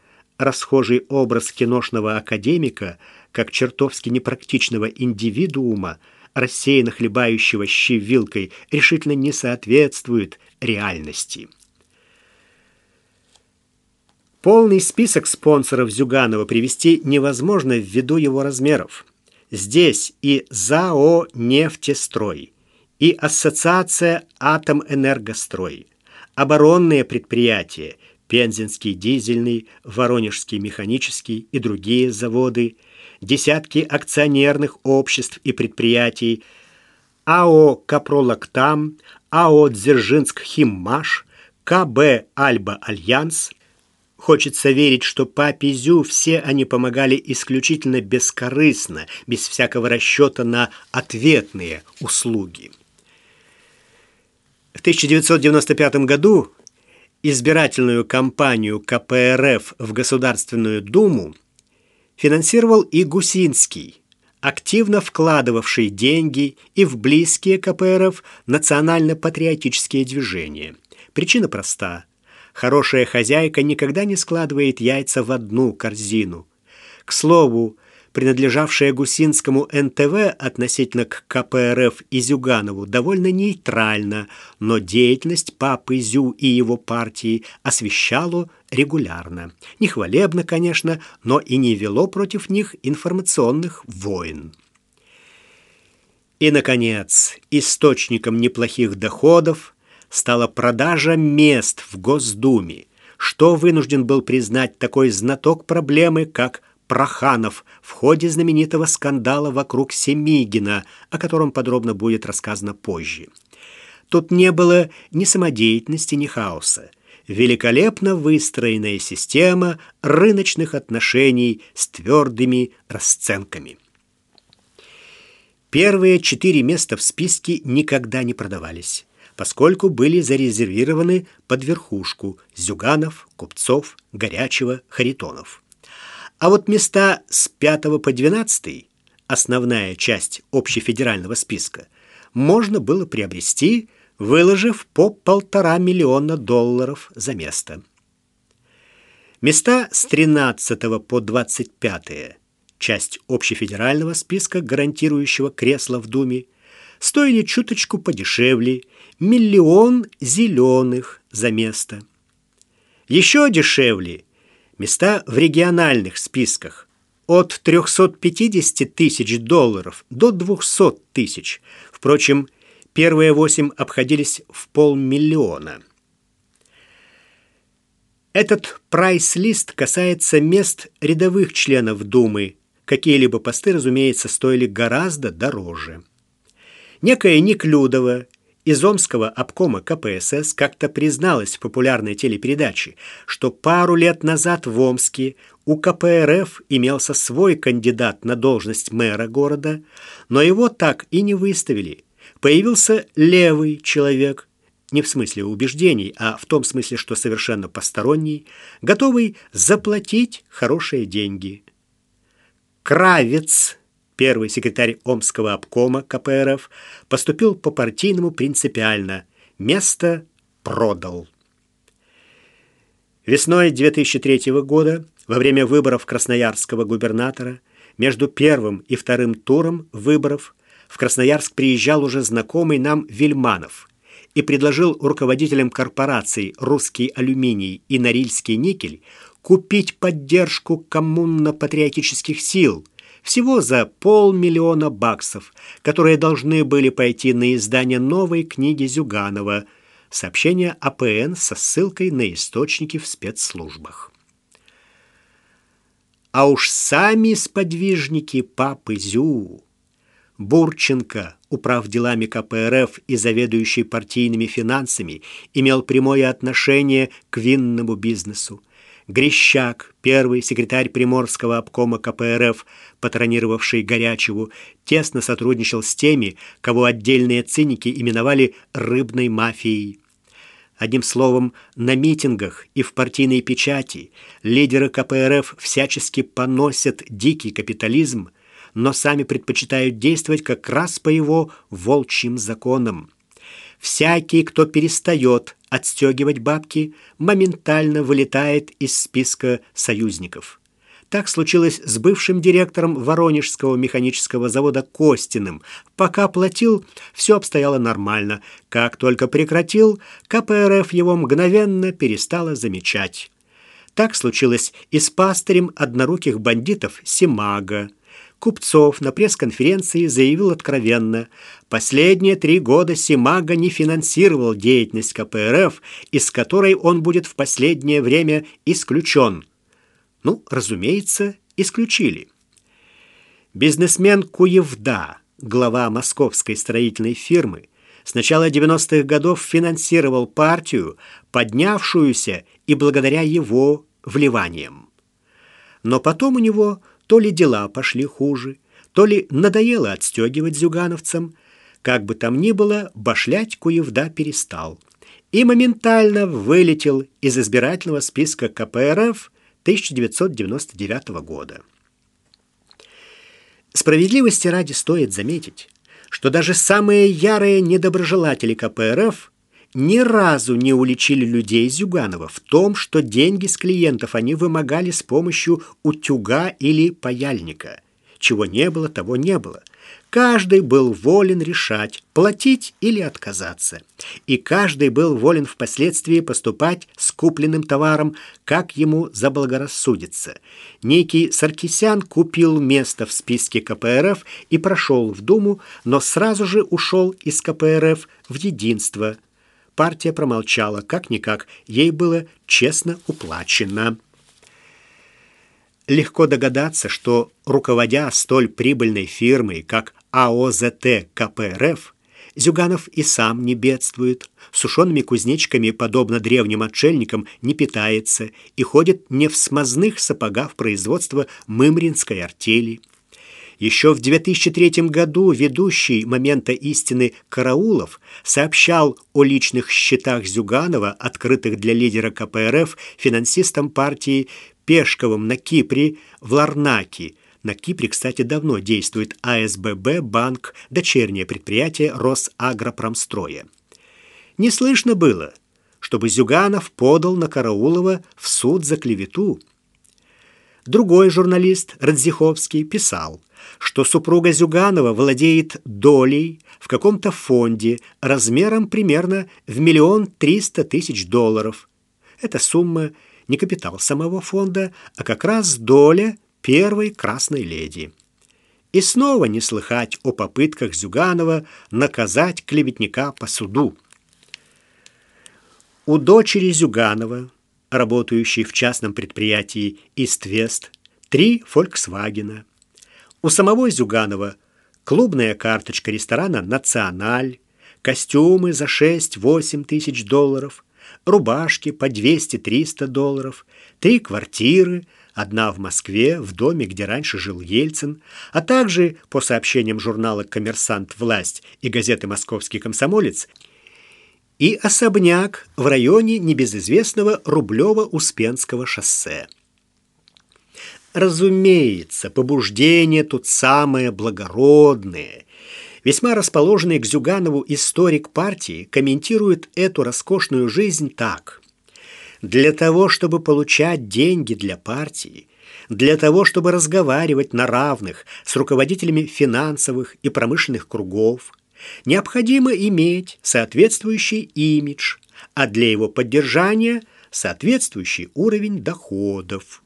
расхожий образ киношного академика, как чертовски непрактичного индивидуума, рассеянно хлебающего щи вилкой, решительно не соответствует реальности. Полный список спонсоров Зюганова привести невозможно ввиду его размеров. Здесь и ЗАО «Нефтестрой», и Ассоциация «Атомэнергострой», оборонные предприятия, Пензенский дизельный, Воронежский механический и другие заводы, десятки акционерных обществ и предприятий, АО «Капролактам», АО «Дзержинск Химмаш», КБ «Альба Альянс», Хочется верить, что папе Зю все они помогали исключительно бескорыстно, без всякого расчета на ответные услуги. В 1995 году избирательную кампанию КПРФ в Государственную Думу финансировал и Гусинский, активно вкладывавший деньги и в близкие КПРФ национально-патриотические движения. Причина проста – Хорошая хозяйка никогда не складывает яйца в одну корзину. К слову, принадлежавшая Гусинскому НТВ относительно к КПРФ и Зюганову довольно нейтрально, но деятельность папы Зю и его партии освещало регулярно. Не хвалебно, конечно, но и не вело против них информационных войн. И, наконец, источником неплохих доходов стала продажа мест в Госдуме, что вынужден был признать такой знаток проблемы, как Проханов в ходе знаменитого скандала вокруг Семигина, о котором подробно будет рассказано позже. Тут не было ни самодеятельности, ни хаоса. Великолепно выстроенная система рыночных отношений с твердыми расценками. Первые четыре места в списке никогда не продавались поскольку были зарезервированы под верхушку Зюганов, Купцов, Горячего, Харитонов. А вот места с 5 по 12, основная часть общефедерального списка, можно было приобрести, выложив по полтора миллиона долларов за место. Места с 13 по 25 часть общефедерального списка, гарантирующего кресло в Думе, стоили чуточку подешевле миллион зеленых за место. Еще дешевле места в региональных списках от 350 тысяч долларов до 200 тысяч. Впрочем, первые восемь обходились в полмиллиона. Этот прайс-лист касается мест рядовых членов Думы. Какие-либо посты, разумеется, стоили гораздо дороже. Некая Неклюдова из Омского обкома КПСС как-то призналась в популярной телепередаче, что пару лет назад в Омске у КПРФ имелся свой кандидат на должность мэра города, но его так и не выставили. Появился левый человек, не в смысле убеждений, а в том смысле, что совершенно посторонний, готовый заплатить хорошие деньги. Кравец первый секретарь Омского обкома КПРФ, поступил по-партийному принципиально. Место продал. Весной 2003 года, во время выборов красноярского губернатора, между первым и вторым туром выборов в Красноярск приезжал уже знакомый нам Вильманов и предложил руководителям корпораций «Русский алюминий» и «Норильский никель» купить поддержку коммунно-патриотических сил – всего за полмиллиона баксов, которые должны были пойти на издание новой книги Зюганова. Сообщение АПН со ссылкой на источники в спецслужбах. А уж сами сподвижники папы Зю, Бурченко, управ делами КПРФ и заведующий партийными финансами, имел прямое отношение к винному бизнесу. Грещак, первый секретарь Приморского обкома КПРФ, патронировавший Горячеву, тесно сотрудничал с теми, кого отдельные циники именовали «рыбной мафией». Одним словом, на митингах и в партийной печати лидеры КПРФ всячески поносят дикий капитализм, но сами предпочитают действовать как раз по его волчьим законам. Всякий, кто перестает отстегивать бабки, моментально вылетает из списка союзников. Так случилось с бывшим директором Воронежского механического завода Костиным. Пока платил, все обстояло нормально. Как только прекратил, КПРФ его мгновенно перестала замечать. Так случилось и с пастырем одноруких бандитов Симага. Купцов на пресс-конференции заявил откровенно, последние три года Симага не финансировал деятельность КПРФ, из которой он будет в последнее время исключен. Ну, разумеется, исключили. Бизнесмен Куевда, глава московской строительной фирмы, с начала 90-х годов финансировал партию, поднявшуюся и благодаря его вливаниям. Но потом у него то ли дела пошли хуже, то ли надоело отстегивать зюгановцам. Как бы там ни было, башлять Куевда перестал. И моментально вылетел из избирательного списка КПРФ 1999 года. Справедливости ради стоит заметить, что даже самые ярые недоброжелатели КПРФ ни разу не уличили людей Зюганова в том, что деньги с клиентов они вымогали с помощью утюга или паяльника. Чего не было, того не было. Каждый был волен решать, платить или отказаться. И каждый был волен впоследствии поступать с купленным товаром, как ему заблагорассудится. Некий Саркисян купил место в списке КПРФ и прошел в Думу, но сразу же ушел из КПРФ в единство – Партия промолчала, как-никак, ей было честно уплачено. Легко догадаться, что, руководя столь прибыльной фирмой, как АОЗТ КПРФ, Зюганов и сам не бедствует, сушеными кузнечками, подобно древним отшельникам, не питается и ходит не в смазных сапогах производства мымринской артели. Еще в 2003 году ведущий «Момента истины» Караулов сообщал о личных счетах Зюганова, открытых для лидера КПРФ финансистам партии Пешковым на Кипре в Ларнаке. На Кипре, кстати, давно действует АСББ, банк, дочернее предприятие Росагропромстроя. Не слышно было, чтобы Зюганов подал на Караулова в суд за клевету. Другой журналист, Радзиховский, писал – что супруга Зюганова владеет долей в каком-то фонде размером примерно в миллион триста тысяч долларов. Эта сумма не капитал самого фонда, а как раз доля первой красной леди. И снова не слыхать о попытках Зюганова наказать клеветника по суду. У дочери Зюганова, работающей в частном предприятии «Иствест», три «Фольксвагена», у самого Зюганова клубная карточка ресторана «Националь», костюмы за 6-8 тысяч долларов, рубашки по 200-300 долларов, три квартиры, одна в Москве, в доме, где раньше жил Ельцин, а также, по сообщениям журнала «Коммерсант. Власть» и газеты «Московский комсомолец», и особняк в районе небезызвестного Рублево-Успенского шоссе. Разумеется, побуждение тут самое благородное. Весьма расположенный к Зюганову историк партии комментирует эту роскошную жизнь так. Для того, чтобы получать деньги для партии, для того, чтобы разговаривать на равных с руководителями финансовых и промышленных кругов, необходимо иметь соответствующий имидж, а для его поддержания – соответствующий уровень доходов.